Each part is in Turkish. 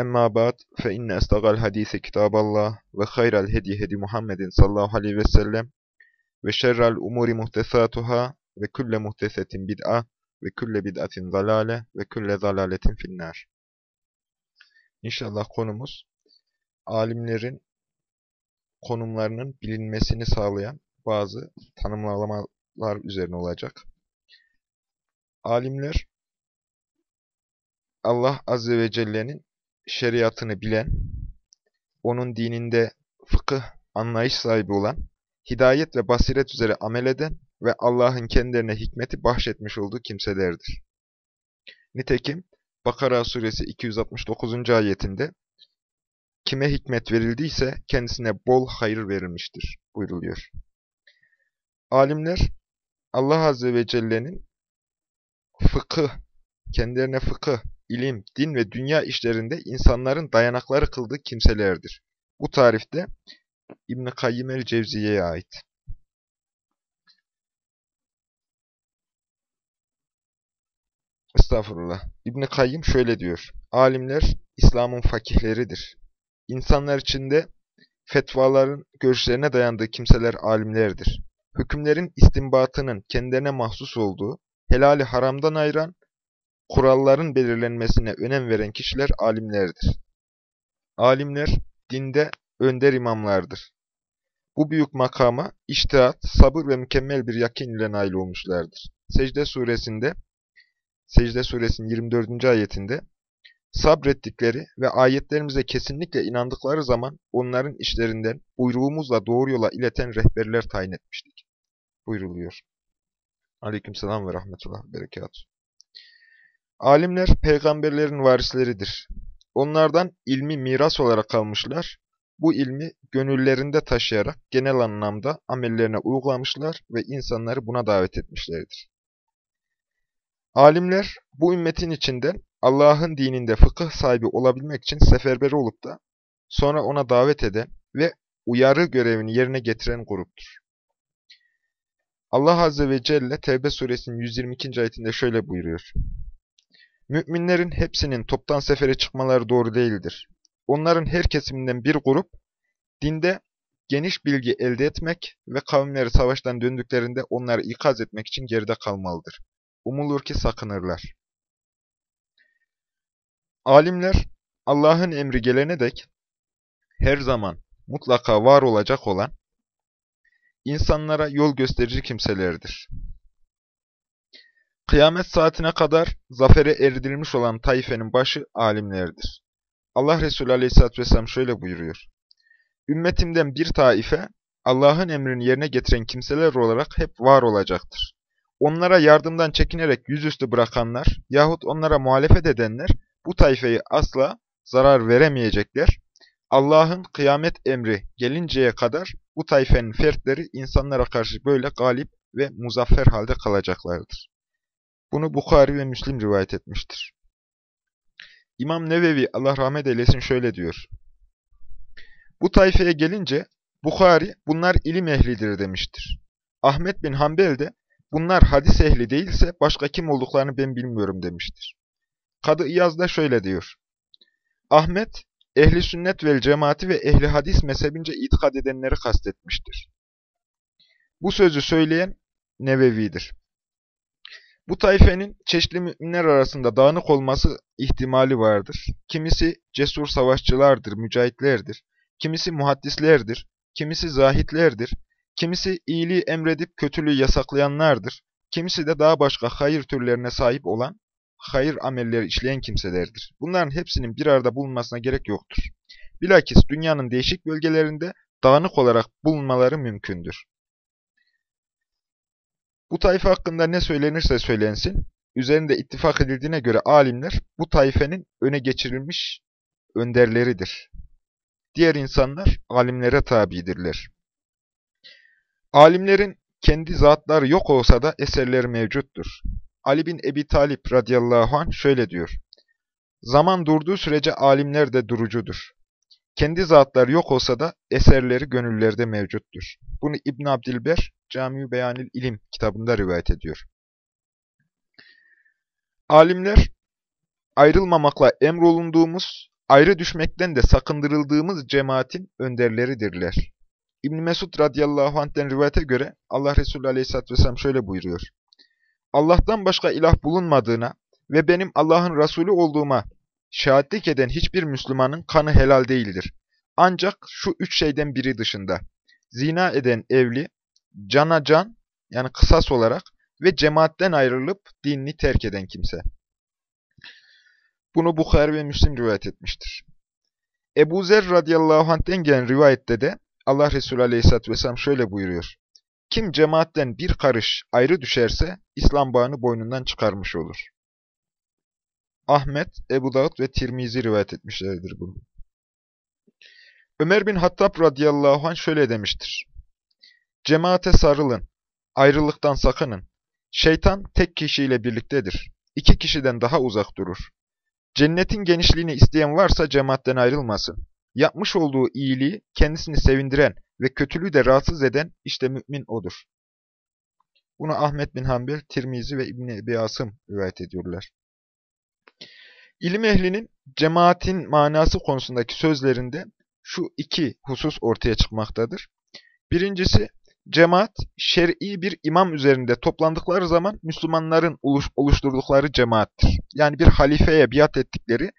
Emma ba'd fe inne estagal hadise kitaballah ve hayral hedi hedi Muhammedin sallallahu aleyhi ve sellem ve şerrel umuri muhtesatuhâ ve külle muhtesetin bid'a ve külle bid'atin zalale ve külle zalaletin finnâr. İnşallah konumuz alimlerin konumlarının bilinmesini sağlayan bazı tanımlamalar üzerine olacak. Alimler Allah Azze ve Celle'nin şeriatını bilen, onun dininde fıkıh, anlayış sahibi olan, hidayet ve basiret üzere amel eden ve Allah'ın kendilerine hikmeti bahşetmiş olduğu kimselerdir. Nitekim Bakara suresi 269. ayetinde kime hikmet verildiyse kendisine bol hayır verilmiştir buyruluyor. Alimler Allah Azze ve Celle'nin fıkıh, kendilerine fıkıh, ilim, din ve dünya işlerinde insanların dayanakları kıldığı kimselerdir. Bu tarifte İbn-i Kayyim el-Cevziye'ye ait. Estağfurullah. İbn-i Kayyim şöyle diyor. Alimler İslam'ın fakihleridir. İnsanlar içinde fetvaların görüşlerine dayandığı kimseler alimlerdir. Hükümlerin istinbatının kendilerine mahsus olduğu, helali haramdan ayıran, kuralların belirlenmesine önem veren kişiler alimlerdir. Alimler dinde önder imamlardır. Bu büyük makama iştihat, sabır ve mükemmel bir yakin ile nail olmuşlardır. Secde suresinde, Secde suresinin 24. ayetinde sabrettikleri ve ayetlerimize kesinlikle inandıkları zaman onların işlerinden buyruğumuzla doğru yola ileten rehberler tayin etmiştik. Buyruluyor. Aleykümselam ve rahmetullah ve berekatuhu. Alimler peygamberlerin varisleridir. Onlardan ilmi miras olarak kalmışlar. Bu ilmi gönüllerinde taşıyarak genel anlamda amellerine uygulamışlar ve insanları buna davet etmişlerdir. Alimler bu ümmetin içinden Allah'ın dininde fıkıh sahibi olabilmek için seferber olup da sonra ona davet eden ve uyarı görevini yerine getiren gruptur. Allah Azze ve Celle Tevbe suresinin 122. ayetinde şöyle buyuruyor. Müminlerin hepsinin toptan sefere çıkmaları doğru değildir. Onların her kesiminden bir grup, dinde geniş bilgi elde etmek ve kavimleri savaştan döndüklerinde onları ikaz etmek için geride kalmalıdır. Umulur ki sakınırlar. Alimler, Allah'ın emri gelene dek her zaman mutlaka var olacak olan, insanlara yol gösterici kimselerdir. Kıyamet saatine kadar zafere eridilmiş olan taifenin başı alimlerdir. Allah Resulü Aleyhisselatü Vesselam şöyle buyuruyor. Ümmetimden bir taife Allah'ın emrini yerine getiren kimseler olarak hep var olacaktır. Onlara yardımdan çekinerek yüzüstü bırakanlar yahut onlara muhalefet edenler bu taifeyi asla zarar veremeyecekler. Allah'ın kıyamet emri gelinceye kadar bu taifenin fertleri insanlara karşı böyle galip ve muzaffer halde kalacaklardır. Bunu Bukhari ve Müslim rivayet etmiştir. İmam Nevevi Allah rahmet eylesin şöyle diyor. Bu tayfeye gelince Bukhari bunlar ilim ehlidir demiştir. Ahmet bin Hanbel de bunlar hadis ehli değilse başka kim olduklarını ben bilmiyorum demiştir. Kadı İyaz da şöyle diyor. Ahmet ehli sünnet vel cemaati ve ehli hadis mezhebince itikad edenleri kastetmiştir. Bu sözü söyleyen Nevevi'dir. Bu taifenin çeşitli müminler arasında dağınık olması ihtimali vardır. Kimisi cesur savaşçılardır, mücahitlerdir. Kimisi muhaddislerdir. Kimisi zahitlerdir. Kimisi iyiliği emredip kötülüğü yasaklayanlardır. Kimisi de daha başka hayır türlerine sahip olan, hayır amelleri işleyen kimselerdir. Bunların hepsinin bir arada bulunmasına gerek yoktur. Bilakis dünyanın değişik bölgelerinde dağınık olarak bulunmaları mümkündür. Bu tayfa hakkında ne söylenirse söylensin, üzerinde ittifak edildiğine göre alimler bu tayfenin öne geçirilmiş önderleridir. Diğer insanlar alimlere tabidirler. Alimlerin kendi zatları yok olsa da eserleri mevcuttur. Ali bin Ebi Talip radıyallahu anh şöyle diyor. Zaman durduğu sürece alimler de durucudur. Kendi zatları yok olsa da eserleri gönüllerde mevcuttur. Bunu İbn Abdilber Cami-i Beyanil İlim kitabında rivayet ediyor. Alimler ayrılmamakla emrolunduğumuz, ayrı düşmekten de sakındırıldığımız cemaatin önderleridirler. İbn Mesud radıyallahu anh'ten rivayete göre Allah Resulü aleyhisselatü vesselam şöyle buyuruyor. Allah'tan başka ilah bulunmadığına ve benim Allah'ın Resulü olduğuma şahitlik eden hiçbir Müslümanın kanı helal değildir. Ancak şu üç şeyden biri dışında. Zina eden evli, cana can, yani kısas olarak ve cemaatten ayrılıp dinini terk eden kimse. Bunu Bukhari ve Müslim rivayet etmiştir. Ebu Zer radıyallahu anh'ten gelen rivayette de Allah Resulü aleyhisselatü vesselam şöyle buyuruyor. Kim cemaatten bir karış ayrı düşerse İslam bağını boynundan çıkarmış olur. Ahmet, Ebu Davud ve Tirmizi rivayet etmişlerdir bunu. Ömer bin Hattab radıyallahu anh şöyle demiştir. Cemaate sarılın, ayrılıktan sakının. Şeytan tek kişiyle birliktedir. İki kişiden daha uzak durur. Cennetin genişliğini isteyen varsa cemaatten ayrılmasın. Yapmış olduğu iyiliği kendisini sevindiren ve kötülüğü de rahatsız eden işte mümin odur. Bunu Ahmet bin Hanbel, Tirmizi ve İbni Ebi Asım rivayet ediyorlar. İlim ehlinin cemaatin manası konusundaki sözlerinde şu iki husus ortaya çıkmaktadır. Birincisi, cemaat, şer'i bir imam üzerinde toplandıkları zaman Müslümanların oluşturdukları cemaattir. Yani bir halifeye biat ettikleri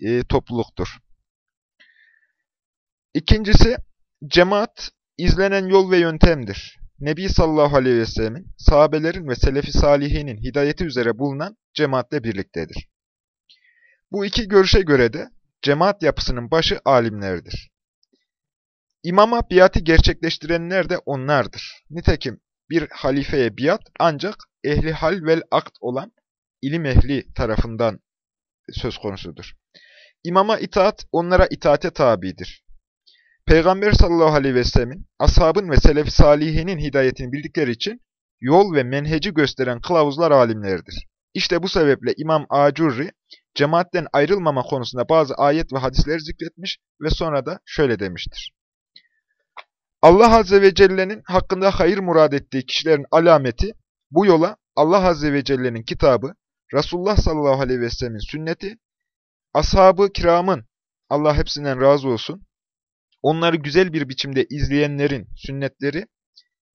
e, topluluktur. İkincisi, cemaat, izlenen yol ve yöntemdir. Nebi sallallahu aleyhi ve sellemin, sahabelerin ve selefi salihinin hidayeti üzere bulunan cemaatle birliktedir. Bu iki görüşe göre de cemaat yapısının başı alimlerdir. İmama biatı gerçekleştirenler de onlardır. Nitekim bir halifeye biat ancak ehli hal vel akt olan ilim ehli tarafından söz konusudur. İmama itaat onlara itaate tabidir. Peygamber sallallahu aleyhi ve sellemin, ashabın ve selef salihinin hidayetini bildikleri için yol ve menheci gösteren kılavuzlar alimlerdir. İşte bu sebeple İmam Acurri, cemaatten ayrılmama konusunda bazı ayet ve hadisleri zikretmiş ve sonra da şöyle demiştir. Allah Azze ve Celle'nin hakkında hayır murad ettiği kişilerin alameti, bu yola Allah Azze ve Celle'nin kitabı, Resulullah sallallahu aleyhi ve sellemin sünneti, ashab-ı kiramın, Allah hepsinden razı olsun, onları güzel bir biçimde izleyenlerin sünnetleri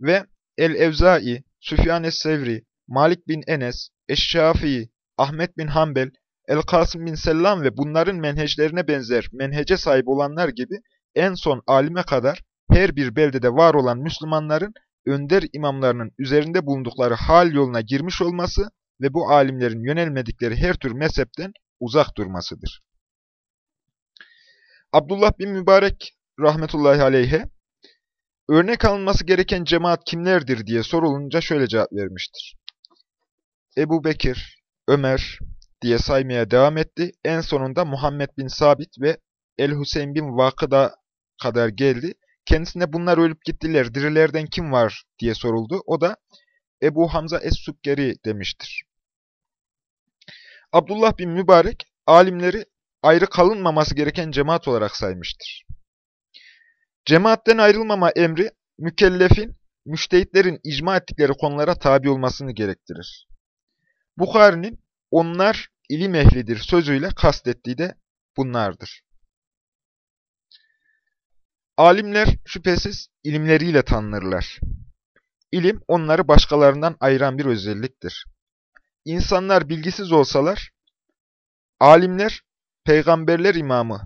ve El-Evzai, Süfyan es-Sevri, Malik bin Enes, Eşşafii, Ahmet bin Hanbel, El-Kasım bin Sellam ve bunların menheclerine benzer menhece sahip olanlar gibi en son alime kadar her bir beldede var olan Müslümanların önder imamlarının üzerinde bulundukları hal yoluna girmiş olması ve bu alimlerin yönelmedikleri her tür mezhepten uzak durmasıdır. Abdullah bin Mübarek rahmetullahi aleyhe, örnek alınması gereken cemaat kimlerdir diye sorulunca şöyle cevap vermiştir. Ebu Bekir, Ömer diye saymaya devam etti. En sonunda Muhammed bin Sabit ve El-Hüseyin bin Vakıda kadar geldi. Kendisine bunlar ölüp gittiler, dirilerden kim var diye soruldu. O da Ebu Hamza Es-Sukkeri demiştir. Abdullah bin Mübarek, alimleri ayrı kalınmaması gereken cemaat olarak saymıştır. Cemaatten ayrılmama emri, mükellefin, müştehitlerin icma ettikleri konulara tabi olmasını gerektirir. Bukhari'nin onlar ilim ehlidir sözüyle kastettiği de bunlardır. Alimler şüphesiz ilimleriyle tanınırlar. İlim onları başkalarından ayıran bir özelliktir. İnsanlar bilgisiz olsalar, alimler peygamberler imamı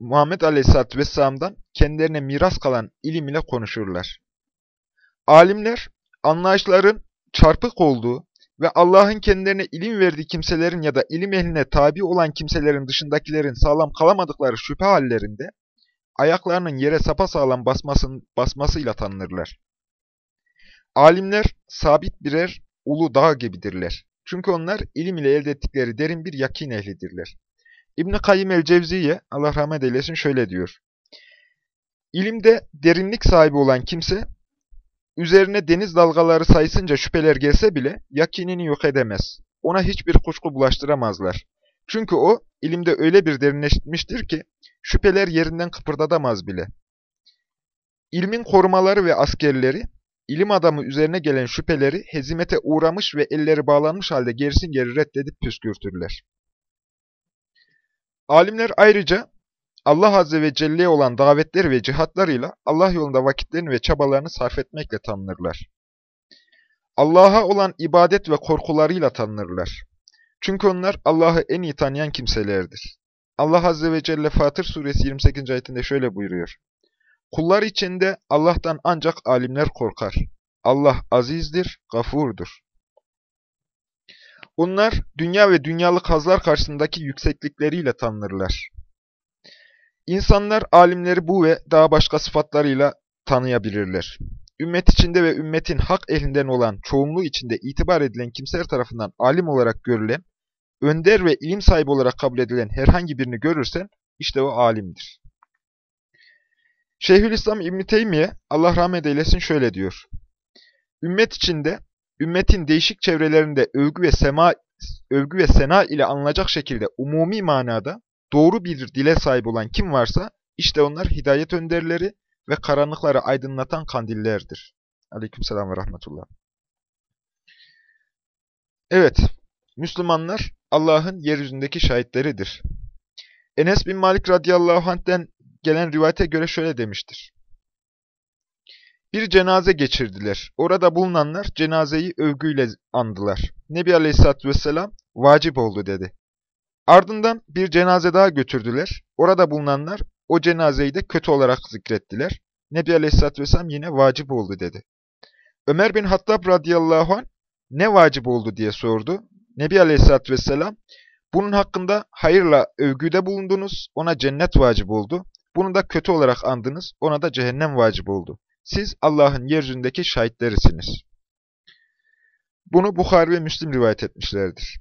Muhammed Aleyhisselatü Vesselam'dan kendilerine miras kalan ilim ile konuşurlar. Alimler anlayışların çarpık olduğu ve Allah'ın kendilerine ilim verdiği kimselerin ya da ilim ehline tabi olan kimselerin dışındakilerin sağlam kalamadıkları şüphe hallerinde ayaklarının yere sapasağlam basmasın, basmasıyla tanınırlar. Alimler sabit birer ulu dağ gibidirler. Çünkü onlar ilim ile elde ettikleri derin bir yakin ehlidirler. İbn-i Kayyim el-Cevziye, Allah rahmet eylesin şöyle diyor. İlimde derinlik sahibi olan kimse, üzerine deniz dalgaları sayısınca şüpheler gelse bile yakinini yok edemez. Ona hiçbir kuşku bulaştıramazlar. Çünkü o ilimde öyle bir derinleşmiştir ki şüpheler yerinden kıpırdatamaz bile. İlmin korumaları ve askerleri ilim adamı üzerine gelen şüpheleri hezimete uğramış ve elleri bağlanmış halde gerisin geri reddedip püskürtürler. Alimler ayrıca Allah Azze ve Celle'ye olan davetleri ve cihatlarıyla Allah yolunda vakitlerini ve çabalarını sarf etmekle tanınırlar. Allah'a olan ibadet ve korkularıyla tanınırlar. Çünkü onlar Allah'ı en iyi tanıyan kimselerdir. Allah Azze ve Celle Fatır Suresi 28. ayetinde şöyle buyuruyor. Kullar içinde Allah'tan ancak alimler korkar. Allah azizdir, gafurdur. Onlar dünya ve dünyalık hazlar karşısındaki yükseklikleriyle tanınırlar. İnsanlar alimleri bu ve daha başka sıfatlarıyla tanıyabilirler. Ümmet içinde ve ümmetin hak ehlinden olan çoğunluğu içinde itibar edilen kimseler tarafından alim olarak görülen, önder ve ilim sahibi olarak kabul edilen herhangi birini görürsen, işte o alimdir. Şeyhülislam İbn Teymiye, Allah rahmet eylesin şöyle diyor. Ümmet içinde, ümmetin değişik çevrelerinde övgü ve sema övgü ve sena ile anılacak şekilde umumi manada doğru bir dile sahip olan kim varsa, işte onlar hidayet önderleri ve karanlıkları aydınlatan kandillerdir. Aleykümselam ve rahmetullah. Evet, Müslümanlar Allah'ın yeryüzündeki şahitleridir. Enes bin Malik radıyallahu anh'ten gelen rivayete göre şöyle demiştir. Bir cenaze geçirdiler. Orada bulunanlar cenazeyi övgüyle andılar. Nebi Aleyhisselatü Vesselam vacip oldu dedi. Ardından bir cenaze daha götürdüler. Orada bulunanlar o cenazeyi de kötü olarak zikrettiler. Nebi Aleyhisselatü Vesselam yine vacip oldu dedi. Ömer bin Hattab radıyallahu anh ne vacip oldu diye sordu. Nebi Aleyhisselatü Vesselam bunun hakkında hayırla övgüde bulundunuz, ona cennet vacip oldu. Bunu da kötü olarak andınız, ona da cehennem vacip oldu. Siz Allah'ın yeryüzündeki şahitlerisiniz. Bunu Bukhari ve Müslim rivayet etmişlerdir.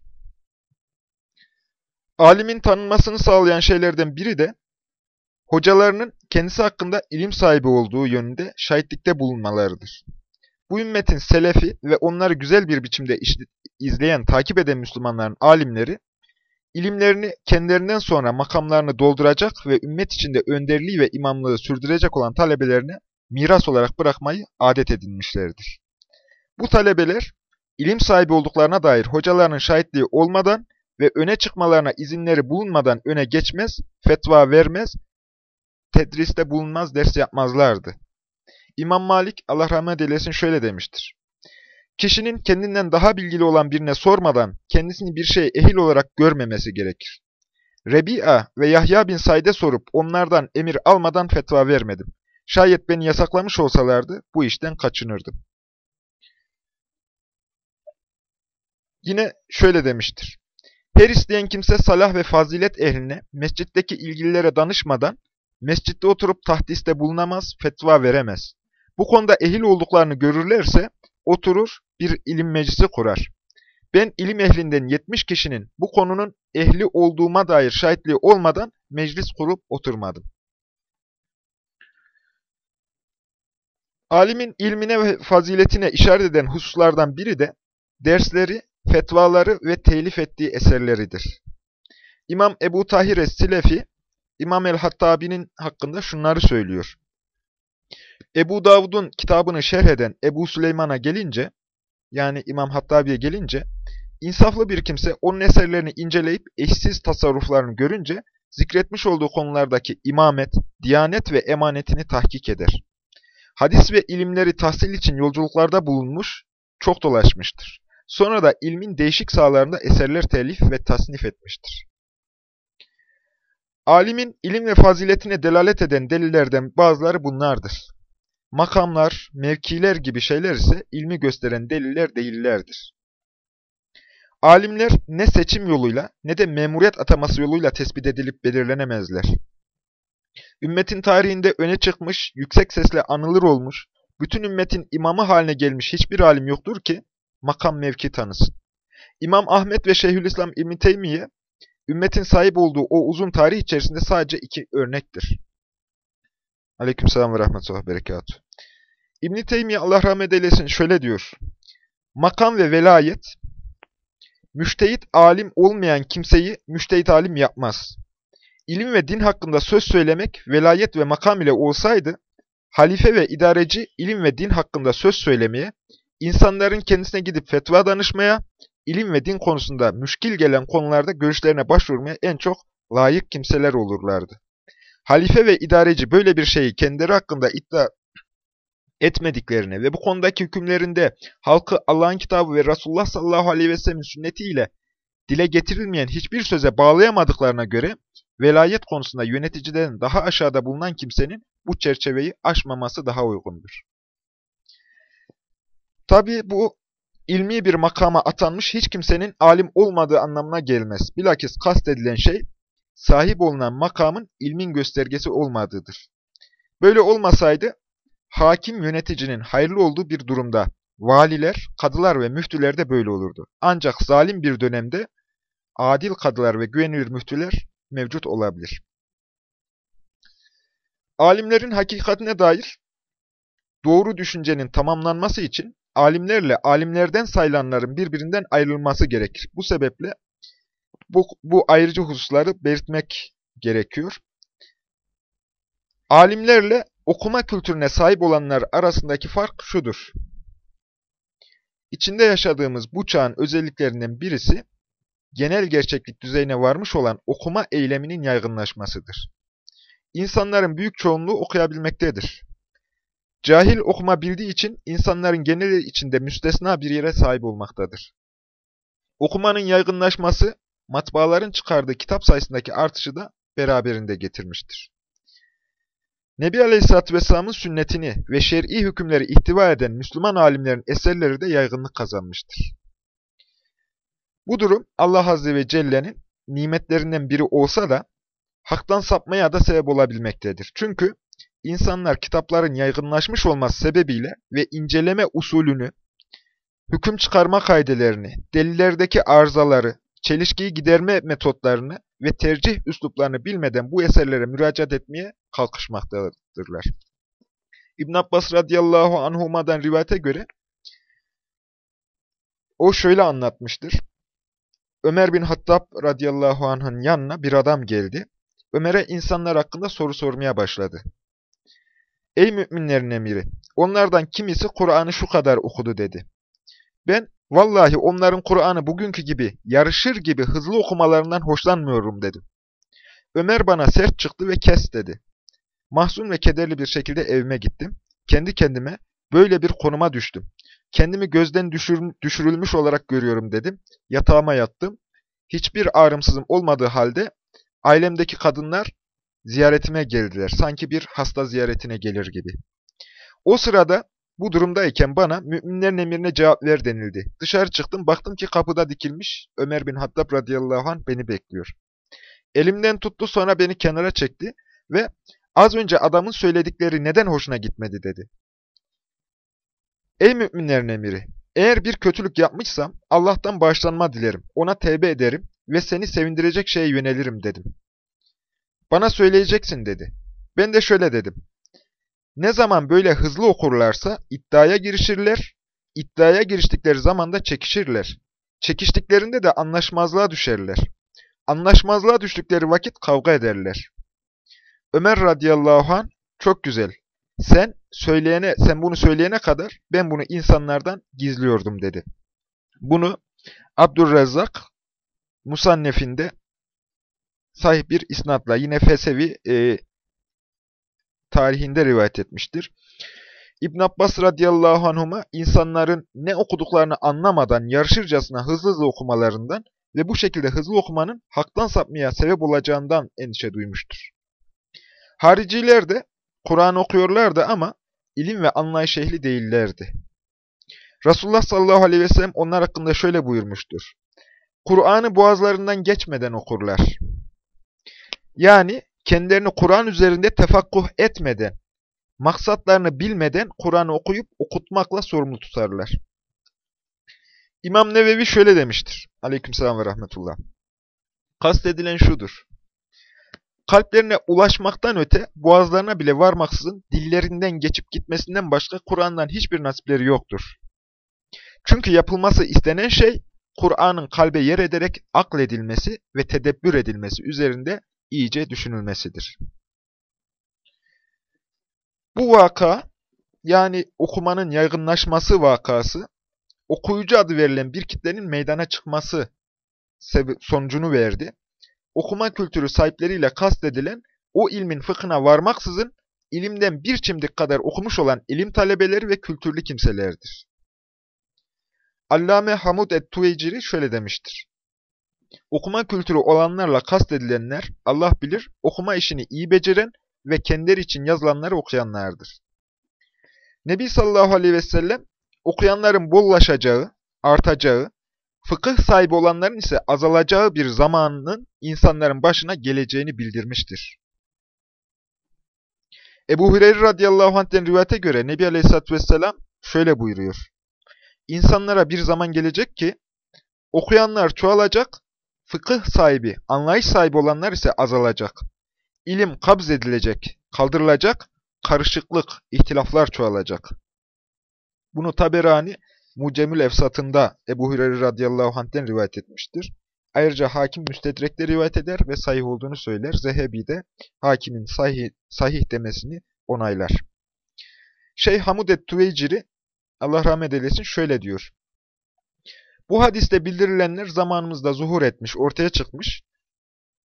Alimin tanınmasını sağlayan şeylerden biri de hocalarının kendisi hakkında ilim sahibi olduğu yönünde şahitlikte bulunmalarıdır. Bu ümmetin selefi ve onları güzel bir biçimde izleyen, takip eden Müslümanların alimleri, ilimlerini kendilerinden sonra makamlarını dolduracak ve ümmet içinde önderliği ve imamlığı sürdürecek olan talebelerine miras olarak bırakmayı adet edinmişlerdir. Bu talebeler, ilim sahibi olduklarına dair hocalarının şahitliği olmadan ve öne çıkmalarına izinleri bulunmadan öne geçmez, fetva vermez, tedriste bulunmaz, ders yapmazlardı. İmam Malik, Allah rahmet eylesin şöyle demiştir. Kişinin kendinden daha bilgili olan birine sormadan kendisini bir şey ehil olarak görmemesi gerekir. Rebi'a ve Yahya bin Said'e sorup onlardan emir almadan fetva vermedim. Şayet beni yasaklamış olsalardı bu işten kaçınırdım. Yine şöyle demiştir. Her isteyen kimse salah ve fazilet ehline, mescitteki ilgililere danışmadan, mescitte oturup tahdiste bulunamaz, fetva veremez. Bu konuda ehil olduklarını görürlerse, oturur, bir ilim meclisi kurar. Ben ilim ehlinden 70 kişinin bu konunun ehli olduğuma dair şahitliği olmadan meclis kurup oturmadım. Alimin ilmine ve faziletine işaret eden hususlardan biri de dersleri fetvaları ve telif ettiği eserleridir. İmam Ebu Tahir Es-Silefi, İmam el-Hattabi'nin hakkında şunları söylüyor. Ebu Davud'un kitabını şerh eden Ebu Süleyman'a gelince, yani İmam Hattabi'ye gelince, insaflı bir kimse onun eserlerini inceleyip eşsiz tasarruflarını görünce, zikretmiş olduğu konulardaki imamet, diyanet ve emanetini tahkik eder. Hadis ve ilimleri tahsil için yolculuklarda bulunmuş, çok dolaşmıştır. Sonra da ilmin değişik sahalarında eserler telif ve tasnif etmiştir. Alimin ilim ve faziletine delalet eden delillerden bazıları bunlardır. Makamlar, mevkiler gibi şeyler ise ilmi gösteren deliller değillerdir. Alimler ne seçim yoluyla ne de memuriyet ataması yoluyla tespit edilip belirlenemezler. Ümmetin tarihinde öne çıkmış, yüksek sesle anılır olmuş, bütün ümmetin imamı haline gelmiş hiçbir alim yoktur ki, makam mevki tanısın. İmam Ahmet ve Şeyhülislam İbn Teymiye, ümmetin sahip olduğu o uzun tarih içerisinde sadece iki örnektir. Aleykümselam ve rahmetullah berekatuhu. İbn-i Teymiye Allah rahmet eylesin şöyle diyor. Makam ve velayet, müştehit alim olmayan kimseyi müştehit alim yapmaz. İlim ve din hakkında söz söylemek velayet ve makam ile olsaydı, halife ve idareci ilim ve din hakkında söz söylemeye, insanların kendisine gidip fetva danışmaya, ilim ve din konusunda müşkil gelen konularda görüşlerine başvurmaya en çok layık kimseler olurlardı. Halife ve idareci böyle bir şeyi kendileri hakkında iddia etmediklerini ve bu konudaki hükümlerinde halkı Allah'ın kitabı ve Resulullah sallallahu aleyhi ve sellem'in sünnetiyle dile getirilmeyen hiçbir söze bağlayamadıklarına göre velayet konusunda yöneticilerin daha aşağıda bulunan kimsenin bu çerçeveyi aşmaması daha uygundur. Tabi bu ilmi bir makama atanmış hiç kimsenin alim olmadığı anlamına gelmez. Bilakis kastedilen şey sahip olunan makamın ilmin göstergesi olmadığıdır. Böyle olmasaydı hakim yöneticinin hayırlı olduğu bir durumda valiler, kadılar ve müftüler de böyle olurdu. Ancak zalim bir dönemde adil kadılar ve güvenilir müftüler mevcut olabilir. Alimlerin hakikatine dair doğru düşüncenin tamamlanması için alimlerle alimlerden sayılanların birbirinden ayrılması gerekir. Bu sebeple bu, bu ayrıcı hususları belirtmek gerekiyor. Alimlerle okuma kültürüne sahip olanlar arasındaki fark şudur. İçinde yaşadığımız bu çağın özelliklerinden birisi, genel gerçeklik düzeyine varmış olan okuma eyleminin yaygınlaşmasıdır. İnsanların büyük çoğunluğu okuyabilmektedir. Cahil okuma bildiği için insanların geneli içinde müstesna bir yere sahip olmaktadır. Okumanın yaygınlaşması, matbaaların çıkardığı kitap sayısındaki artışı da beraberinde getirmiştir. Nebi Aleyhisselatü Vesselam'ın sünnetini ve şer'i hükümleri ihtiva eden Müslüman alimlerin eserleri de yaygınlık kazanmıştır. Bu durum Allah Azze ve Celle'nin nimetlerinden biri olsa da haktan sapmaya da sebep olabilmektedir. Çünkü insanlar kitapların yaygınlaşmış olması sebebiyle ve inceleme usulünü, hüküm çıkarma kaidelerini, delillerdeki arızaları, çelişkiyi giderme metotlarını ve tercih üsluplarını bilmeden bu eserlere müracaat etmeye kalkışmaktadırlar. İbn Abbas radıyallahu anhuma'dan rivayete göre o şöyle anlatmıştır. Ömer bin Hattab radıyallahu anh'ın yanına bir adam geldi. Ömer'e insanlar hakkında soru sormaya başladı. Ey müminlerin emiri, onlardan kimisi Kur'an'ı şu kadar okudu dedi. Ben, vallahi onların Kur'an'ı bugünkü gibi, yarışır gibi hızlı okumalarından hoşlanmıyorum dedim. Ömer bana sert çıktı ve kes dedi. Mahzun ve kederli bir şekilde evime gittim. Kendi kendime böyle bir konuma düştüm. Kendimi gözden düşür, düşürülmüş olarak görüyorum dedim. Yatağıma yattım. Hiçbir ağrımsızım olmadığı halde ailemdeki kadınlar ziyaretime geldiler. Sanki bir hasta ziyaretine gelir gibi. O sırada bu durumdayken bana müminlerin emrine cevap ver denildi. Dışarı çıktım baktım ki kapıda dikilmiş Ömer bin Hattab radıyallahu anh beni bekliyor. Elimden tuttu sonra beni kenara çekti ve az önce adamın söyledikleri neden hoşuna gitmedi dedi. Ey müminlerin emiri! Eğer bir kötülük yapmışsam Allah'tan bağışlanma dilerim, ona tevbe ederim ve seni sevindirecek şeye yönelirim dedim. Bana söyleyeceksin dedi. Ben de şöyle dedim. Ne zaman böyle hızlı okurlarsa iddiaya girişirler, iddiaya giriştikleri zaman da çekişirler. Çekiştiklerinde de anlaşmazlığa düşerler. Anlaşmazlığa düştükleri vakit kavga ederler. Ömer radıyallahu an çok güzel. Sen söyleyene, sen bunu söyleyene kadar ben bunu insanlardan gizliyordum dedi. Bunu Abdurrezzak Musannef'inde sahih bir isnatla yine Fesevi e, tarihinde rivayet etmiştir. İbn Abbas radıyallahu anhuma insanların ne okuduklarını anlamadan yarışırcasına hızlı hızlı okumalarından ve bu şekilde hızlı okumanın haktan sapmaya sebep olacağından endişe duymuştur. Hariciler de Kur'an okuyorlardı ama ilim ve anlayış ehli değillerdi. Resulullah sallallahu aleyhi ve sellem onlar hakkında şöyle buyurmuştur. Kur'an'ı boğazlarından geçmeden okurlar. Yani kendilerini Kur'an üzerinde tefakkuh etmeden, maksatlarını bilmeden Kur'an'ı okuyup okutmakla sorumlu tutarlar. İmam Nevevi şöyle demiştir. Aleykümselam ve rahmetullah. Kastedilen şudur. kalplerine ulaşmaktan öte boğazlarına bile varmaksızın dillerinden geçip gitmesinden başka Kur'an'dan hiçbir nasipleri yoktur. Çünkü yapılması istenen şey Kur'an'ın kalbe yer ederek akledilmesi ve tedebbür edilmesi üzerinde iyice düşünülmesidir. Bu vaka yani okumanın yaygınlaşması vakası okuyucu adı verilen bir kitlenin meydana çıkması sonucunu verdi. Okuma kültürü sahipleriyle kastedilen o ilmin fıkhına varmaksızın ilimden bir çimdik kadar okumuş olan ilim talebeleri ve kültürlü kimselerdir. Allame Hamud et-Tuveyciri şöyle demiştir. Okuma kültürü olanlarla kastedilenler Allah bilir okuma işini iyi beceren ve kendileri için yazılanları okuyanlardır. Nebi sallallahu aleyhi ve sellem okuyanların bollaşacağı, artacağı, fıkıh sahibi olanların ise azalacağı bir zamanın insanların başına geleceğini bildirmiştir. Ebu Hureyre radıyallahu anh'ten rivayete göre Nebi aleyhisselatü vesselam şöyle buyuruyor. İnsanlara bir zaman gelecek ki, okuyanlar çoğalacak, fıkıh sahibi, anlayış sahibi olanlar ise azalacak. İlim kabz edilecek, kaldırılacak, karışıklık, ihtilaflar çoğalacak. Bunu Taberani Mucemül Efsat'ında Ebu Hureyre radıyallahu anh'ten rivayet etmiştir. Ayrıca hakim müstedrekte rivayet eder ve sahih olduğunu söyler. Zehebi de hakimin sahih, sahih demesini onaylar. Şeyh Hamud et-Tüveyciri Allah rahmet eylesin şöyle diyor. Bu hadiste bildirilenler zamanımızda zuhur etmiş, ortaya çıkmış.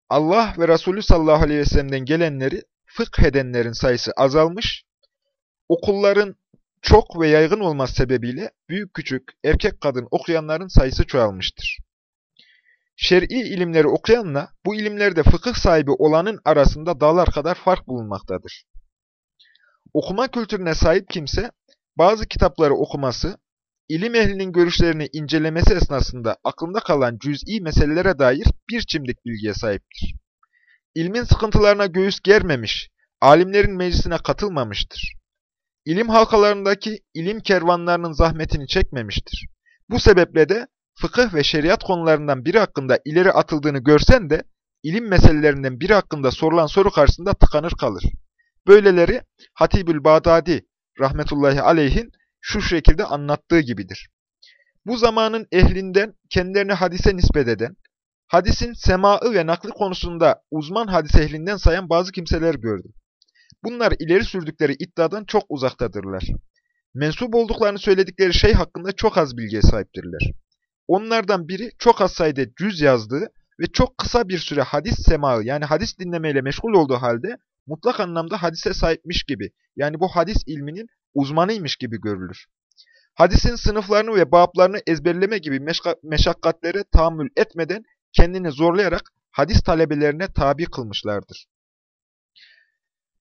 Allah ve Resulü sallallahu aleyhi ve sellem'den gelenleri fıkh edenlerin sayısı azalmış. Okulların çok ve yaygın olması sebebiyle büyük küçük, erkek kadın okuyanların sayısı çoğalmıştır. Şer'i ilimleri okuyanla bu ilimlerde fıkıh sahibi olanın arasında dağlar kadar fark bulunmaktadır. Okuma kültürüne sahip kimse bazı kitapları okuması, ilim ehlinin görüşlerini incelemesi esnasında aklında kalan cüz'i meselelere dair bir çimdik bilgiye sahiptir. İlmin sıkıntılarına göğüs germemiş, alimlerin meclisine katılmamıştır. İlim halkalarındaki ilim kervanlarının zahmetini çekmemiştir. Bu sebeple de fıkıh ve şeriat konularından biri hakkında ileri atıldığını görsen de ilim meselelerinden biri hakkında sorulan soru karşısında tıkanır kalır. Böyleleri Hatibül Bağdadi rahmetullahi aleyhin şu şekilde anlattığı gibidir. Bu zamanın ehlinden kendilerini hadise nispet eden, hadisin semaı ve nakli konusunda uzman hadis ehlinden sayan bazı kimseler gördüm. Bunlar ileri sürdükleri iddiadan çok uzaktadırlar. Mensup olduklarını söyledikleri şey hakkında çok az bilgiye sahiptirler. Onlardan biri çok az sayıda cüz yazdığı ve çok kısa bir süre hadis semağı yani hadis dinlemeyle meşgul olduğu halde mutlak anlamda hadise sahipmiş gibi yani bu hadis ilminin uzmanıymış gibi görülür. Hadisin sınıflarını ve bablarını ezberleme gibi meşakkatlere tahammül etmeden kendini zorlayarak hadis talebelerine tabi kılmışlardır.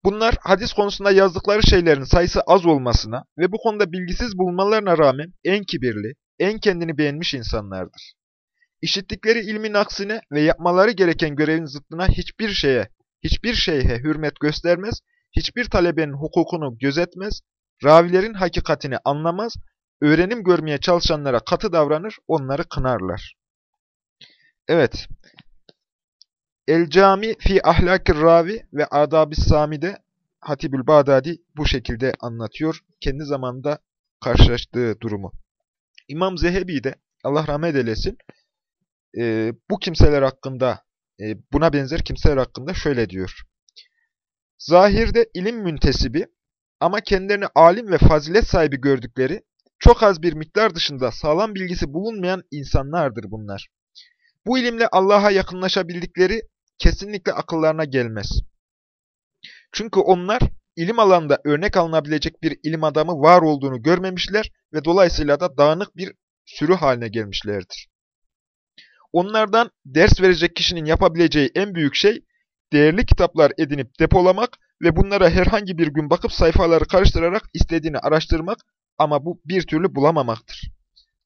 Bunlar hadis konusunda yazdıkları şeylerin sayısı az olmasına ve bu konuda bilgisiz bulunmalarına rağmen en kibirli, en kendini beğenmiş insanlardır. İşittikleri ilmin aksine ve yapmaları gereken görevin zıttına hiçbir şeye, hiçbir şeyhe hürmet göstermez, hiçbir talebenin hukukunu gözetmez, ravilerin hakikatini anlamaz, öğrenim görmeye çalışanlara katı davranır, onları kınarlar. Evet, El-Cami fi Ahlakir Ravi ve Adab-ı Sami'de Hatibül Bağdadi bu şekilde anlatıyor. Kendi zamanında karşılaştığı durumu. İmam Zehebi de Allah rahmet eylesin e, bu kimseler hakkında buna benzer kimseler hakkında şöyle diyor. Zahirde ilim müntesibi ama kendilerini alim ve fazilet sahibi gördükleri çok az bir miktar dışında sağlam bilgisi bulunmayan insanlardır bunlar. Bu ilimle Allah'a yakınlaşabildikleri kesinlikle akıllarına gelmez. Çünkü onlar ilim alanında örnek alınabilecek bir ilim adamı var olduğunu görmemişler ve dolayısıyla da dağınık bir sürü haline gelmişlerdir. Onlardan ders verecek kişinin yapabileceği en büyük şey, değerli kitaplar edinip depolamak ve bunlara herhangi bir gün bakıp sayfaları karıştırarak istediğini araştırmak ama bu bir türlü bulamamaktır.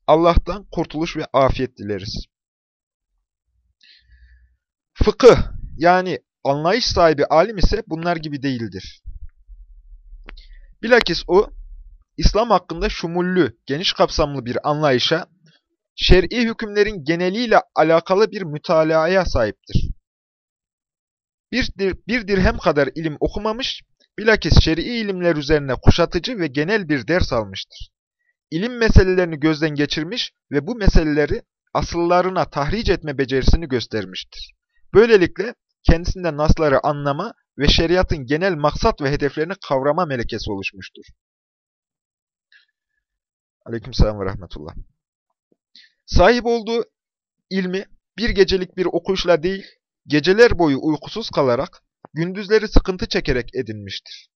Allah'tan kurtuluş ve afiyet dileriz. Fıkıh yani anlayış sahibi alim ise bunlar gibi değildir. Bilakis o, İslam hakkında şumullü, geniş kapsamlı bir anlayışa, şer'i hükümlerin geneliyle alakalı bir mütalaaya sahiptir. bir, bir dirhem kadar ilim okumamış, bilakis şer'i ilimler üzerine kuşatıcı ve genel bir ders almıştır. İlim meselelerini gözden geçirmiş ve bu meseleleri asıllarına tahric etme becerisini göstermiştir. Böylelikle kendisinde nasları anlama ve şeriatın genel maksat ve hedeflerini kavrama melekesi oluşmuştur. Aleykümselam ve rahmetullah. Sahip olduğu ilmi bir gecelik bir okuyuşla değil, geceler boyu uykusuz kalarak, gündüzleri sıkıntı çekerek edinmiştir.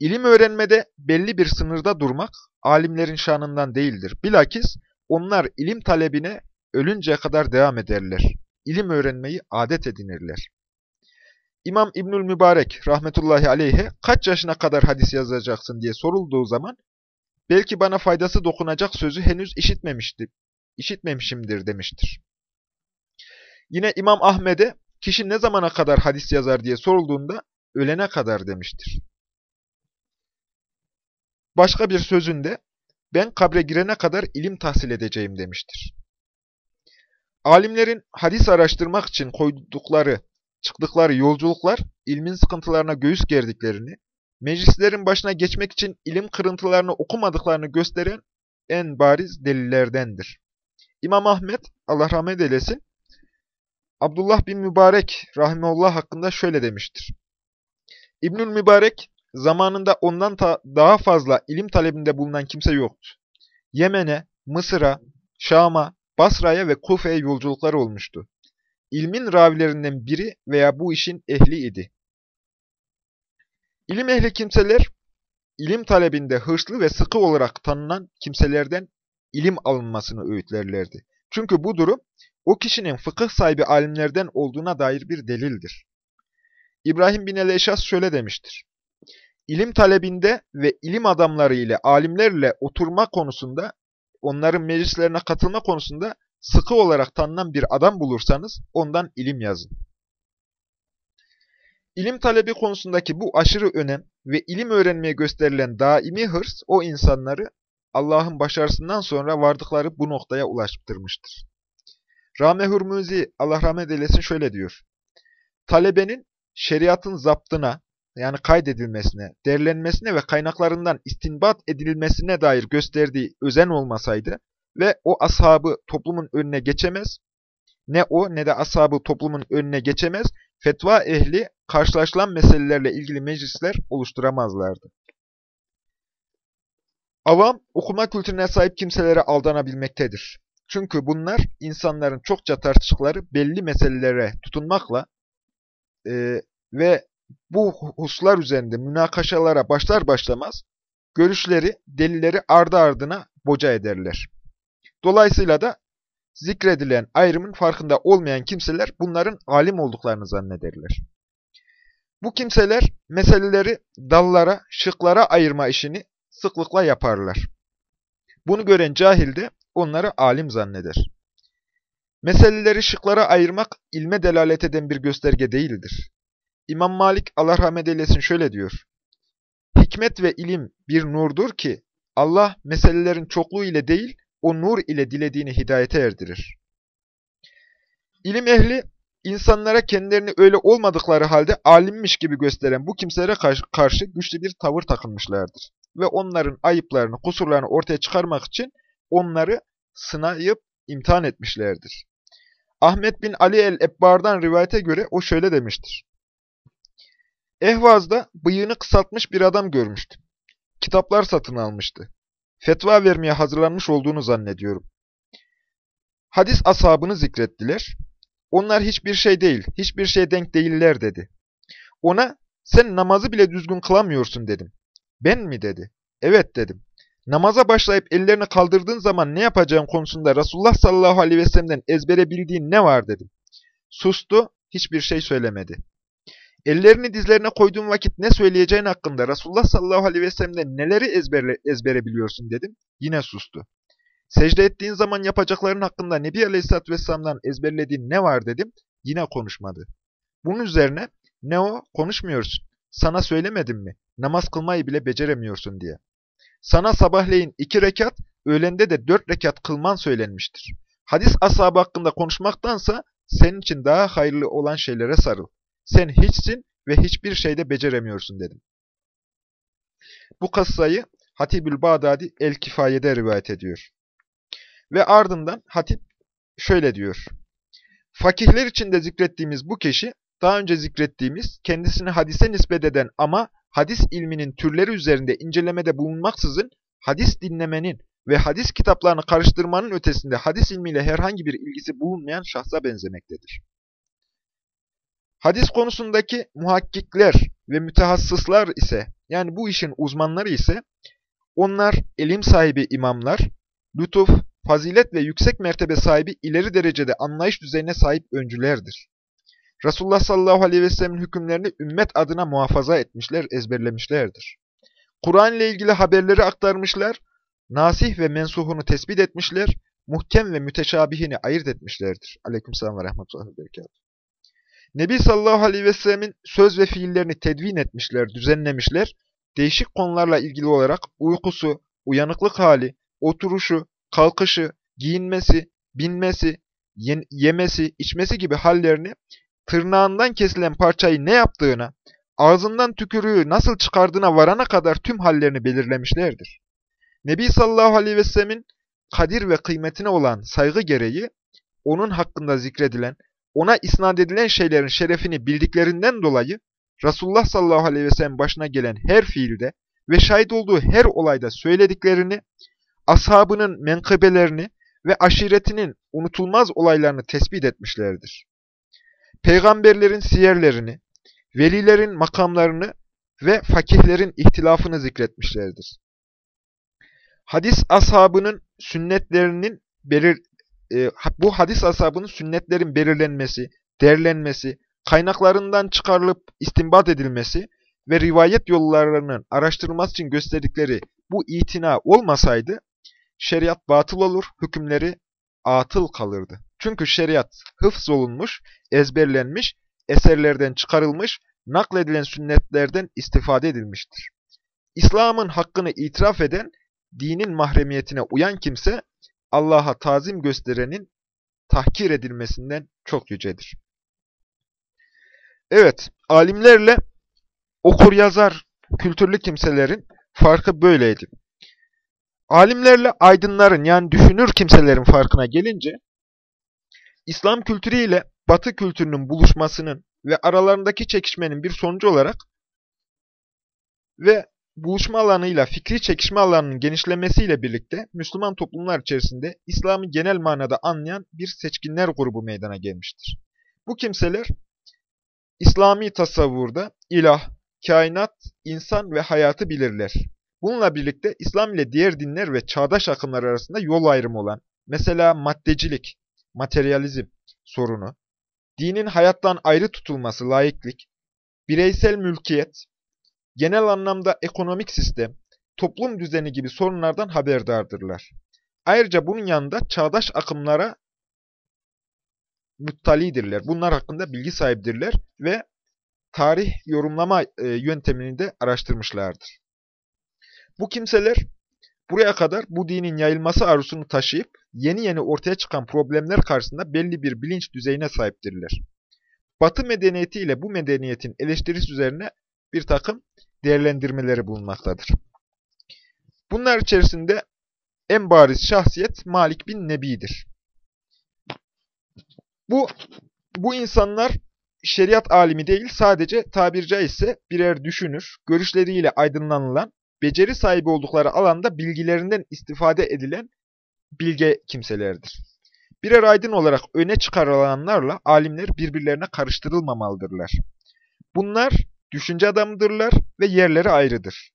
İlim öğrenmede belli bir sınırda durmak, alimlerin şanından değildir. Bilakis onlar ilim talebine ölünceye kadar devam ederler. İlim öğrenmeyi adet edinirler. İmam İbnül Mübarek rahmetullahi aleyhe kaç yaşına kadar hadis yazacaksın diye sorulduğu zaman belki bana faydası dokunacak sözü henüz işitmemişti, işitmemişimdir demiştir. Yine İmam Ahmed'e kişi ne zamana kadar hadis yazar diye sorulduğunda ölene kadar demiştir. Başka bir sözünde ben kabre girene kadar ilim tahsil edeceğim demiştir. Alimlerin hadis araştırmak için koydukları, çıktıkları yolculuklar ilmin sıkıntılarına göğüs gerdiklerini, meclislerin başına geçmek için ilim kırıntılarını okumadıklarını gösteren en bariz delillerdendir. İmam Ahmet, Allah rahmet eylesin, Abdullah bin Mübarek rahimullah hakkında şöyle demiştir. İbnül Mübarek zamanında ondan daha fazla ilim talebinde bulunan kimse yoktu. Yemen'e, Mısır'a, Şam'a, Basra'ya ve Kufe'ye yolculuklar olmuştu. İlmin ravilerinden biri veya bu işin ehli idi. İlim ehli kimseler, ilim talebinde hırslı ve sıkı olarak tanınan kimselerden ilim alınmasını öğütlerlerdi. Çünkü bu durum, o kişinin fıkıh sahibi alimlerden olduğuna dair bir delildir. İbrahim bin el-Eşas şöyle demiştir. İlim talebinde ve ilim adamları ile alimlerle oturma konusunda, onların meclislerine katılma konusunda sıkı olarak tanınan bir adam bulursanız ondan ilim yazın. İlim talebi konusundaki bu aşırı önem ve ilim öğrenmeye gösterilen daimi hırs o insanları Allah'ın başarısından sonra vardıkları bu noktaya ulaştırmıştır. Rame Hürmuzi Allah rahmet eylesin şöyle diyor. Talebenin şeriatın zaptına yani kaydedilmesine, derlenmesine ve kaynaklarından istinbat edilmesine dair gösterdiği özen olmasaydı ve o ashabı toplumun önüne geçemez, ne o ne de ashabı toplumun önüne geçemez, fetva ehli karşılaşılan meselelerle ilgili meclisler oluşturamazlardı. Avam, okuma kültürüne sahip kimselere aldanabilmektedir. Çünkü bunlar insanların çokça tartıştıkları belli meselelere tutunmakla e, ve bu hususlar üzerinde münakaşalara başlar başlamaz görüşleri, delilleri ardı ardına boca ederler. Dolayısıyla da zikredilen ayrımın farkında olmayan kimseler bunların alim olduklarını zannederler. Bu kimseler meseleleri dallara, şıklara ayırma işini sıklıkla yaparlar. Bunu gören cahil de onları alim zanneder. Meseleleri şıklara ayırmak ilme delalet eden bir gösterge değildir. İmam Malik Allah rahmet eylesin şöyle diyor. Hikmet ve ilim bir nurdur ki Allah meselelerin çokluğu ile değil o nur ile dilediğini hidayete erdirir. İlim ehli insanlara kendilerini öyle olmadıkları halde alimmiş gibi gösteren bu kimselere karşı güçlü bir tavır takınmışlardır. Ve onların ayıplarını, kusurlarını ortaya çıkarmak için onları sınayıp imtihan etmişlerdir. Ahmet bin Ali el-Ebbar'dan rivayete göre o şöyle demiştir. Ehvaz'da bıyığını kısaltmış bir adam görmüştüm. Kitaplar satın almıştı. Fetva vermeye hazırlanmış olduğunu zannediyorum. Hadis ashabını zikrettiler. Onlar hiçbir şey değil, hiçbir şey denk değiller dedi. Ona sen namazı bile düzgün kılamıyorsun dedim. Ben mi dedi. Evet dedim. Namaza başlayıp ellerini kaldırdığın zaman ne yapacağın konusunda Resulullah sallallahu aleyhi ve sellem'den ezbere bildiğin ne var dedim. Sustu, hiçbir şey söylemedi. Ellerini dizlerine koyduğun vakit ne söyleyeceğin hakkında Resulullah sallallahu aleyhi ve sellem'den neleri ezberle, ezbere biliyorsun dedim. Yine sustu. Secde ettiğin zaman yapacakların hakkında Nebi aleyhisselatü vesselam'dan ezberlediğin ne var dedim. Yine konuşmadı. Bunun üzerine ne o konuşmuyorsun. Sana söylemedim mi? Namaz kılmayı bile beceremiyorsun diye. Sana sabahleyin iki rekat, öğlende de dört rekat kılman söylenmiştir. Hadis ashabı hakkında konuşmaktansa senin için daha hayırlı olan şeylere sarıl. sen hiçsin ve hiçbir şeyde beceremiyorsun dedim. Bu kıssayı Hatibül Bağdadi El-Kifaye'de rivayet ediyor. Ve ardından Hatip şöyle diyor. Fakihler içinde zikrettiğimiz bu kişi, daha önce zikrettiğimiz, kendisini hadise nispet eden ama hadis ilminin türleri üzerinde incelemede bulunmaksızın hadis dinlemenin ve hadis kitaplarını karıştırmanın ötesinde hadis ilmiyle herhangi bir ilgisi bulunmayan şahsa benzemektedir. Hadis konusundaki muhakkikler ve mütehassıslar ise, yani bu işin uzmanları ise, onlar ilim sahibi imamlar, lütuf, fazilet ve yüksek mertebe sahibi ileri derecede anlayış düzeyine sahip öncülerdir. Resulullah sallallahu aleyhi ve sellemin hükümlerini ümmet adına muhafaza etmişler, ezberlemişlerdir. Kur'an ile ilgili haberleri aktarmışlar, nasih ve mensuhunu tespit etmişler, muhkem ve müteşabihini ayırt etmişlerdir. Aleykümselam ve rahmetullahi ve berekatuhu. Nebi sallallahu aleyhi ve sellemin söz ve fiillerini tedvin etmişler, düzenlemişler, değişik konularla ilgili olarak uykusu, uyanıklık hali, oturuşu, kalkışı, giyinmesi, binmesi, yemesi, içmesi gibi hallerini tırnağından kesilen parçayı ne yaptığına, ağzından tükürüğü nasıl çıkardığına varana kadar tüm hallerini belirlemişlerdir. Nebi sallallahu aleyhi ve sellemin kadir ve kıymetine olan saygı gereği, onun hakkında zikredilen, ona isnat edilen şeylerin şerefini bildiklerinden dolayı, Resulullah sallallahu aleyhi ve sellem başına gelen her fiilde ve şahit olduğu her olayda söylediklerini, ashabının menkıbelerini ve aşiretinin unutulmaz olaylarını tespit etmişlerdir. Peygamberlerin siyerlerini, velilerin makamlarını ve fakihlerin ihtilafını zikretmişlerdir. Hadis ashabının sünnetlerinin belir, e, bu hadis ashabının sünnetlerin belirlenmesi, derlenmesi, kaynaklarından çıkarılıp istinbat edilmesi ve rivayet yollarının araştırılması için gösterdikleri bu itina olmasaydı, şeriat batıl olur, hükümleri atıl kalırdı. Çünkü şeriat hıfz olunmuş, ezberlenmiş, eserlerden çıkarılmış, nakledilen sünnetlerden istifade edilmiştir. İslam'ın hakkını itiraf eden, dinin mahremiyetine uyan kimse, Allah'a tazim gösterenin tahkir edilmesinden çok yücedir. Evet, alimlerle okur yazar, kültürlü kimselerin farkı böyleydi. Alimlerle aydınların yani düşünür kimselerin farkına gelince, İslam kültürü ile Batı kültürünün buluşmasının ve aralarındaki çekişmenin bir sonucu olarak ve buluşma alanıyla fikri çekişme alanının genişlemesiyle birlikte Müslüman toplumlar içerisinde İslam'ı genel manada anlayan bir seçkinler grubu meydana gelmiştir. Bu kimseler İslami tasavvurda ilah, kainat, insan ve hayatı bilirler. Bununla birlikte İslam ile diğer dinler ve çağdaş akımlar arasında yol ayrımı olan, mesela maddecilik, materyalizm sorunu, dinin hayattan ayrı tutulması, laiklik, bireysel mülkiyet, genel anlamda ekonomik sistem, toplum düzeni gibi sorunlardan haberdardırlar. Ayrıca bunun yanında çağdaş akımlara muttalidirler. Bunlar hakkında bilgi sahibidirler ve tarih yorumlama e, yöntemini de araştırmışlardır. Bu kimseler buraya kadar bu dinin yayılması arzusunu taşıyıp yeni yeni ortaya çıkan problemler karşısında belli bir bilinç düzeyine sahiptirler. Batı medeniyeti ile bu medeniyetin eleştirisi üzerine bir takım değerlendirmeleri bulunmaktadır. Bunlar içerisinde en bariz şahsiyet Malik bin Nebi'dir. Bu, bu insanlar şeriat alimi değil, sadece tabiri caizse birer düşünür, görüşleriyle aydınlanılan, beceri sahibi oldukları alanda bilgilerinden istifade edilen bilge kimselerdir. Birer aydın olarak öne çıkarılanlarla alimler birbirlerine karıştırılmamalıdırlar. Bunlar düşünce adamıdırlar ve yerleri ayrıdır.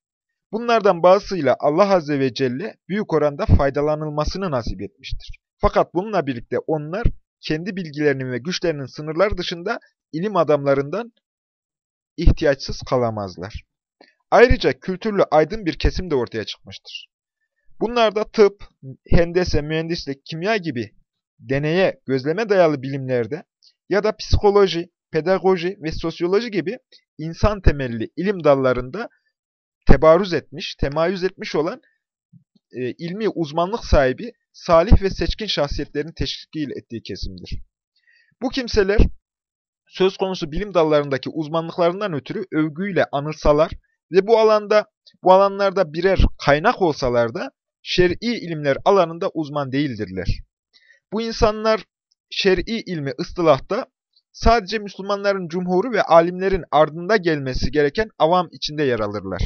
Bunlardan bazısıyla Allah Azze ve Celle büyük oranda faydalanılmasını nasip etmiştir. Fakat bununla birlikte onlar kendi bilgilerinin ve güçlerinin sınırları dışında ilim adamlarından ihtiyaçsız kalamazlar. Ayrıca kültürlü aydın bir kesim de ortaya çıkmıştır. Bunlarda tıp, hendese, mühendislik, kimya gibi deneye, gözleme dayalı bilimlerde ya da psikoloji, pedagoji ve sosyoloji gibi insan temelli ilim dallarında tebarüz etmiş, temayüz etmiş olan e, ilmi uzmanlık sahibi salih ve seçkin şahsiyetlerin teşkil ettiği kesimdir. Bu kimseler söz konusu bilim dallarındaki uzmanlıklarından ötürü övgüyle anılsalar ve bu alanda bu alanlarda birer kaynak olsalar da şer'i ilimler alanında uzman değildirler. Bu insanlar şer'i ilmi ıstılahta sadece Müslümanların cumhuru ve alimlerin ardında gelmesi gereken avam içinde yer alırlar.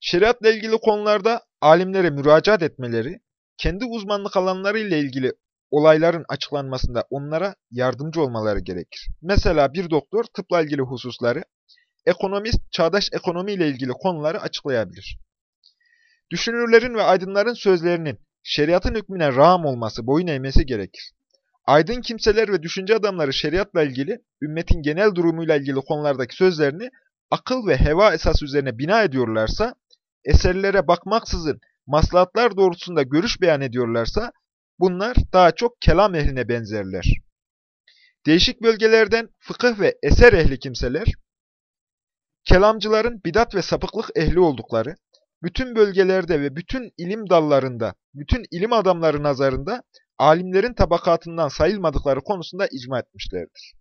Şeriatla ilgili konularda alimlere müracaat etmeleri, kendi uzmanlık alanları ile ilgili olayların açıklanmasında onlara yardımcı olmaları gerekir. Mesela bir doktor tıpla ilgili hususları, ekonomist çağdaş ekonomi ile ilgili konuları açıklayabilir. Düşünürlerin ve aydınların sözlerinin şeriatın hükmüne rağm olması, boyun eğmesi gerekir. Aydın kimseler ve düşünce adamları şeriatla ilgili, ümmetin genel durumuyla ilgili konulardaki sözlerini akıl ve heva esas üzerine bina ediyorlarsa, eserlere bakmaksızın maslahatlar doğrultusunda görüş beyan ediyorlarsa, bunlar daha çok kelam ehline benzerler. Değişik bölgelerden fıkıh ve eser ehli kimseler, kelamcıların bidat ve sapıklık ehli oldukları, bütün bölgelerde ve bütün ilim dallarında, bütün ilim adamları nazarında alimlerin tabakatından sayılmadıkları konusunda icma etmişlerdir.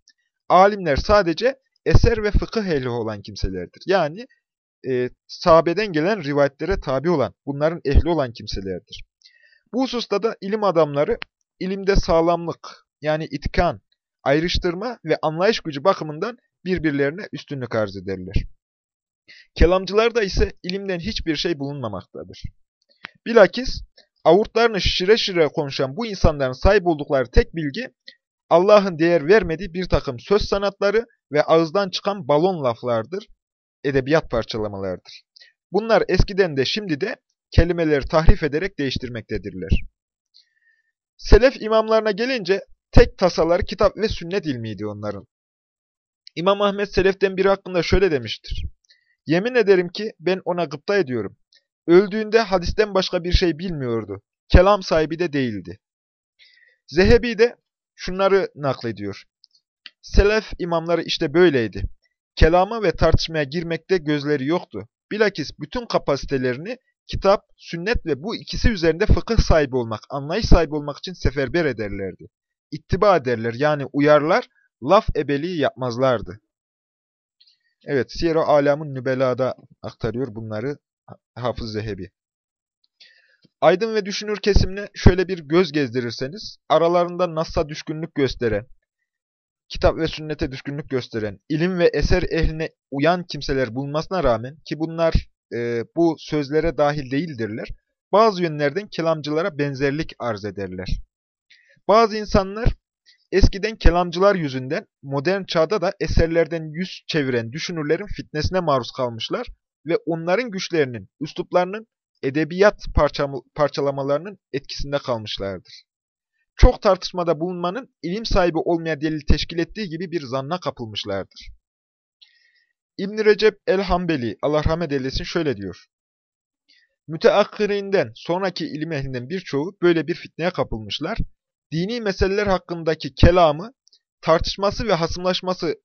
Alimler sadece eser ve fıkıh ehli olan kimselerdir. Yani e, sahabeden gelen rivayetlere tabi olan, bunların ehli olan kimselerdir. Bu hususta da ilim adamları ilimde sağlamlık, yani itkan, ayrıştırma ve anlayış gücü bakımından birbirlerine üstünlük arz ederler. Kelamcılarda ise ilimden hiçbir şey bulunmamaktadır. Bilakis avurtlarını şişire şişire konuşan bu insanların sahip oldukları tek bilgi, Allah'ın değer vermediği bir takım söz sanatları ve ağızdan çıkan balon laflardır, edebiyat parçalamalardır. Bunlar eskiden de şimdi de kelimeleri tahrif ederek değiştirmektedirler. Selef imamlarına gelince tek tasaları kitap ve sünnet ilmiydi onların. İmam Ahmet Selef'ten biri hakkında şöyle demiştir. Yemin ederim ki ben ona gıpta ediyorum. Öldüğünde hadisten başka bir şey bilmiyordu. Kelam sahibi de değildi. Zehebi de şunları naklediyor. Selef imamları işte böyleydi. Kelama ve tartışmaya girmekte gözleri yoktu. Bilakis bütün kapasitelerini kitap, sünnet ve bu ikisi üzerinde fıkıh sahibi olmak, anlayış sahibi olmak için seferber ederlerdi. İttiba ederler yani uyarlar, laf ebeliği yapmazlardı. Evet, Siyer-i Alam'ın Nübela'da aktarıyor bunları Hafız Zehebi. Aydın ve düşünür kesimine şöyle bir göz gezdirirseniz, aralarında Nas'a düşkünlük gösteren, kitap ve sünnete düşkünlük gösteren, ilim ve eser ehline uyan kimseler bulunmasına rağmen, ki bunlar e, bu sözlere dahil değildirler, bazı yönlerden kelamcılara benzerlik arz ederler. Bazı insanlar eskiden kelamcılar yüzünden modern çağda da eserlerden yüz çeviren düşünürlerin fitnesine maruz kalmışlar ve onların güçlerinin, üsluplarının edebiyat parçalamalarının etkisinde kalmışlardır. Çok tartışmada bulunmanın ilim sahibi olmaya delil teşkil ettiği gibi bir zanna kapılmışlardır. İbn Recep el-Hambeli, Allah rahmet eylesin şöyle diyor. Müteakkirinden, sonraki ilim ehlinden birçoğu böyle bir fitneye kapılmışlar. Dini meseleler hakkındaki kelamı, tartışması ve hasımlaşması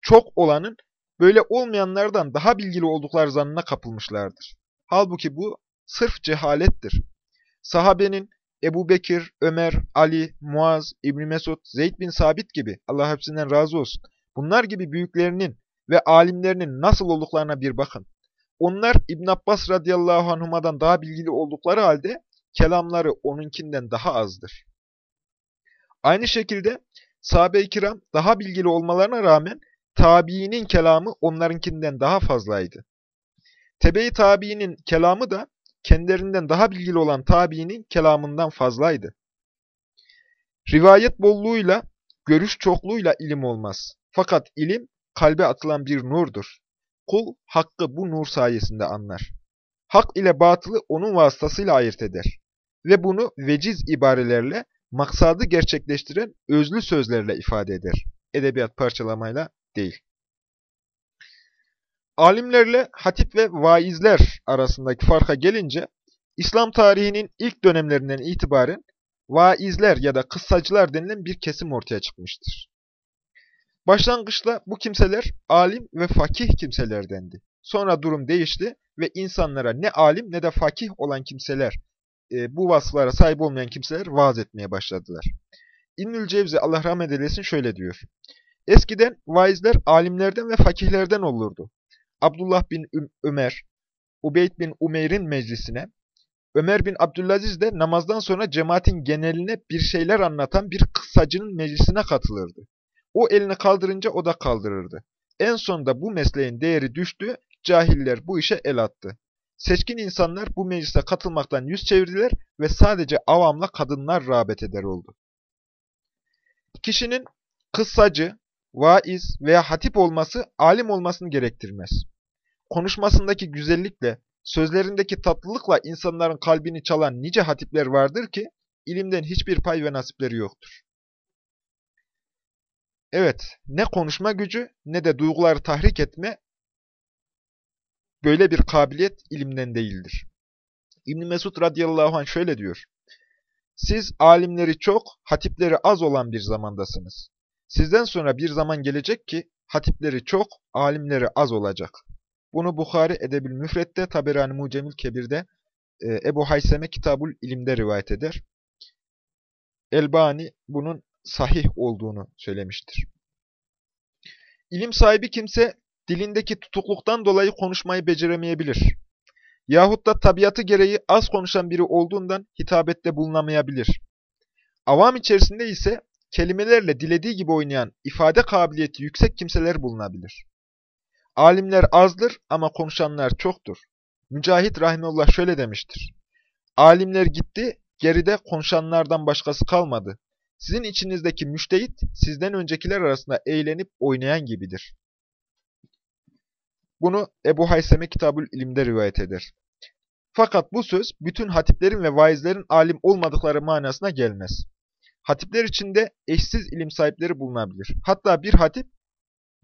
çok olanın böyle olmayanlardan daha bilgili oldukları zannına kapılmışlardır. Halbuki bu sırf cehalettir. Sahabenin Ebu Bekir, Ömer, Ali, Muaz, İbni Mesud, Zeyd bin Sabit gibi Allah hepsinden razı olsun. Bunlar gibi büyüklerinin ve alimlerinin nasıl olduklarına bir bakın. Onlar İbn Abbas radıyallahu anhuma'dan daha bilgili oldukları halde kelamları onunkinden daha azdır. Aynı şekilde sahabe-i kiram daha bilgili olmalarına rağmen tabiinin kelamı onlarınkinden daha fazlaydı. Tebe-i tabiinin kelamı da kendilerinden daha bilgili olan tabiinin kelamından fazlaydı. Rivayet bolluğuyla, görüş çokluğuyla ilim olmaz. Fakat ilim kalbe atılan bir nurdur. Kul hakkı bu nur sayesinde anlar. Hak ile batılı onun vasıtasıyla ayırt eder. Ve bunu veciz ibarelerle, maksadı gerçekleştiren özlü sözlerle ifade eder. Edebiyat parçalamayla değil. Alimlerle hatip ve vaizler arasındaki farka gelince, İslam tarihinin ilk dönemlerinden itibaren vaizler ya da kıssacılar denilen bir kesim ortaya çıkmıştır. Başlangıçta bu kimseler alim ve fakih kimselerdendi. Sonra durum değişti ve insanlara ne alim ne de fakih olan kimseler, e, bu vasıflara sahip olmayan kimseler vaaz etmeye başladılar. İbnül Cevzi Allah rahmet eylesin şöyle diyor. Eskiden vaizler alimlerden ve fakihlerden olurdu. Abdullah bin Ömer, Ubeyd bin Umeyr'in meclisine, Ömer bin Abdülaziz de namazdan sonra cemaatin geneline bir şeyler anlatan bir kıssacının meclisine katılırdı. O elini kaldırınca o da kaldırırdı. En sonunda bu mesleğin değeri düştü, cahiller bu işe el attı. Seçkin insanlar bu meclise katılmaktan yüz çevirdiler ve sadece avamla kadınlar rağbet eder oldu. Kişinin kıssacı, vaiz veya hatip olması alim olmasını gerektirmez. Konuşmasındaki güzellikle, sözlerindeki tatlılıkla insanların kalbini çalan nice hatipler vardır ki, ilimden hiçbir pay ve nasipleri yoktur. Evet, ne konuşma gücü ne de duyguları tahrik etme böyle bir kabiliyet ilimden değildir. İbn Mesud radıyallahu anh şöyle diyor. Siz alimleri çok, hatipleri az olan bir zamandasınız. Sizden sonra bir zaman gelecek ki hatipleri çok, alimleri az olacak. Bunu Bukhari Edebil Müfret'te, Taberani Mucemil Kebir'de, e, Ebu Hayseme Kitabul İlim'de rivayet eder. Elbani bunun sahih olduğunu söylemiştir. İlim sahibi kimse dilindeki tutukluktan dolayı konuşmayı beceremeyebilir. Yahut da tabiatı gereği az konuşan biri olduğundan hitabette bulunamayabilir. Avam içerisinde ise kelimelerle dilediği gibi oynayan ifade kabiliyeti yüksek kimseler bulunabilir. Alimler azdır ama konuşanlar çoktur. Mücahit Rahimullah şöyle demiştir. Alimler gitti, geride konuşanlardan başkası kalmadı. Sizin içinizdeki müştehit, sizden öncekiler arasında eğlenip oynayan gibidir. Bunu Ebu Hayseme Kitabül İlim'de rivayet eder. Fakat bu söz bütün hatiplerin ve vaizlerin alim olmadıkları manasına gelmez. Hatipler içinde eşsiz ilim sahipleri bulunabilir. Hatta bir hatip,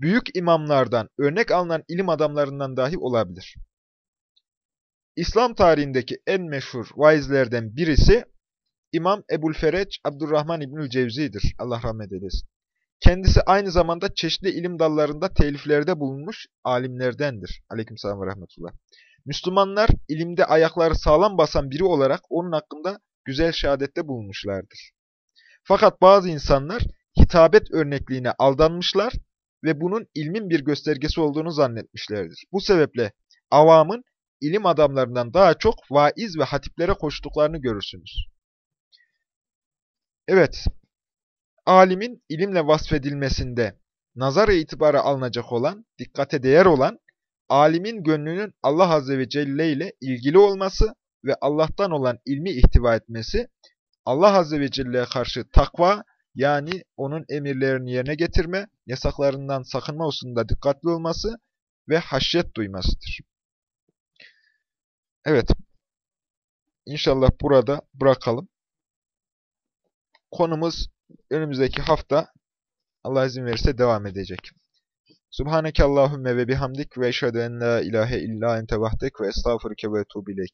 büyük imamlardan, örnek alınan ilim adamlarından dahi olabilir. İslam tarihindeki en meşhur vaizlerden birisi, İmam Ebu'l-Fereç Abdurrahman İbnül Cevzi'dir. Allah rahmet eylesin. Kendisi aynı zamanda çeşitli ilim dallarında teliflerde bulunmuş alimlerdendir. Aleykümselam ve rahmetullah. Müslümanlar ilimde ayakları sağlam basan biri olarak onun hakkında güzel şehadette bulunmuşlardır. Fakat bazı insanlar hitabet örnekliğine aldanmışlar ve bunun ilmin bir göstergesi olduğunu zannetmişlerdir. Bu sebeple avamın ilim adamlarından daha çok vaiz ve hatiplere koştuklarını görürsünüz. Evet, alimin ilimle vasfedilmesinde nazar itibarı alınacak olan, dikkate değer olan, alimin gönlünün Allah Azze ve Celle ile ilgili olması ve Allah'tan olan ilmi ihtiva etmesi, Allah Azze ve Celle'ye karşı takva, yani onun emirlerini yerine getirme, yasaklarından sakınma hususunda dikkatli olması ve haşyet duymasıdır. Evet, İnşallah burada bırakalım. Konumuz önümüzdeki hafta Allah izin verirse devam edecek. Subhaneke Allahümme ve bihamdik ve eşhedü en la ilahe illa ente vahdek ve estağfurke ve etubileyk.